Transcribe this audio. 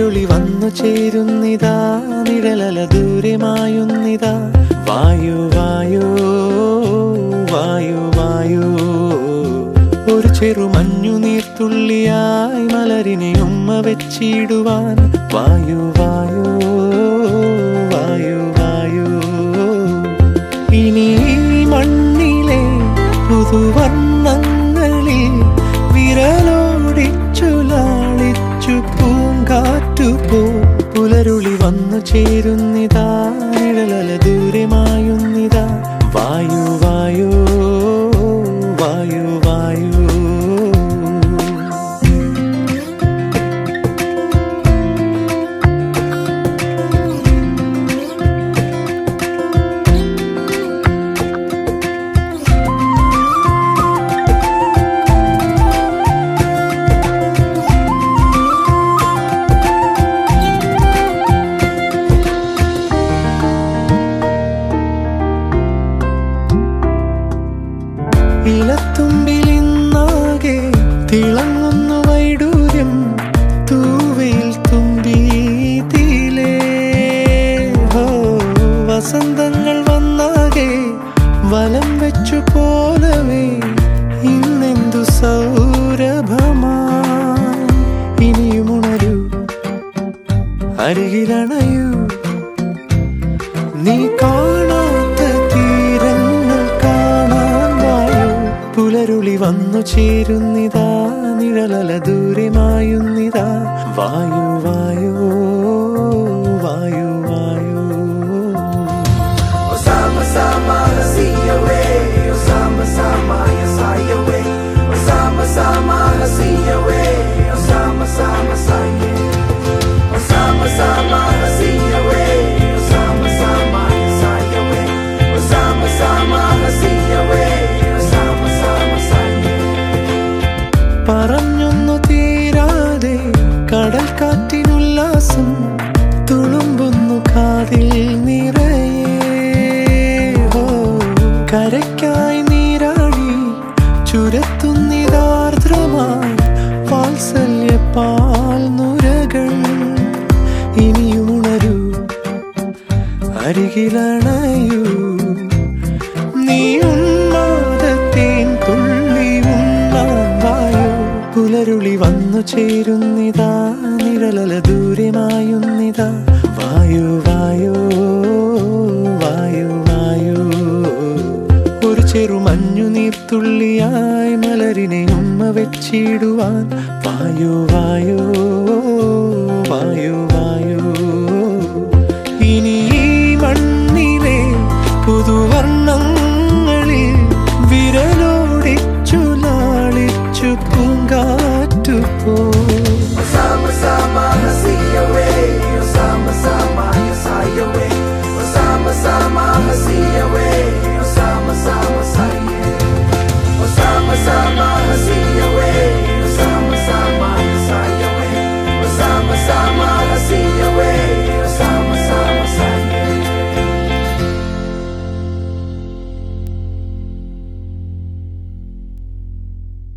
ുളി വന്നു ചേരുന്നിതാ നിഴലല ദൂരമായുന്നിതാ. വായു വായു വായു വായു. ഒരു ചെറു മഞ്ഞു നീർത്തുള്ളിയായി മലരിനെ ഉമ്മ വെച്ചിടുവാൻ. വായു വായു വന്നു ചേരുന്നിതാ ദൂരമായുന്നിതാ. വായു വായു വായു വായു. അരികിലണയൂ. നീ കാണാത്ത തീരങ്ങൾ കാണാൻ വായു. പുലരുളി വന്നു ചേരുന്നിതാ നിഴലല ദൂരമായുന്നിതാ. വായു വായു വായു വായു. സാമ sama പറഞ്ഞൊന്നു തീരാതെ കടൽ കാറ്റിനുല്ലാസം തുളുമ്പുന്നു കാതിൽ നിറയെ. കരയ്ക്കായി നീരാടി ചുരത്തുന്നിതാർദ്രമായി വാത്സല്യ പാൽ നുരകൾ ഇനിയുണരൂ. അരികിലണയൂ പുലരുളി വന്നു ചേരുന്നിതാ നിഴലല ദൂരമായുന്നിതാ. വായു വായു വായു വായു. ഒരു ചെറു മഞ്ഞു നീർത്തുള്ളിയായി മലരിനെ ഉമ്മ വെച്ചിടുവാൻ. വായു വായു വായു വായു.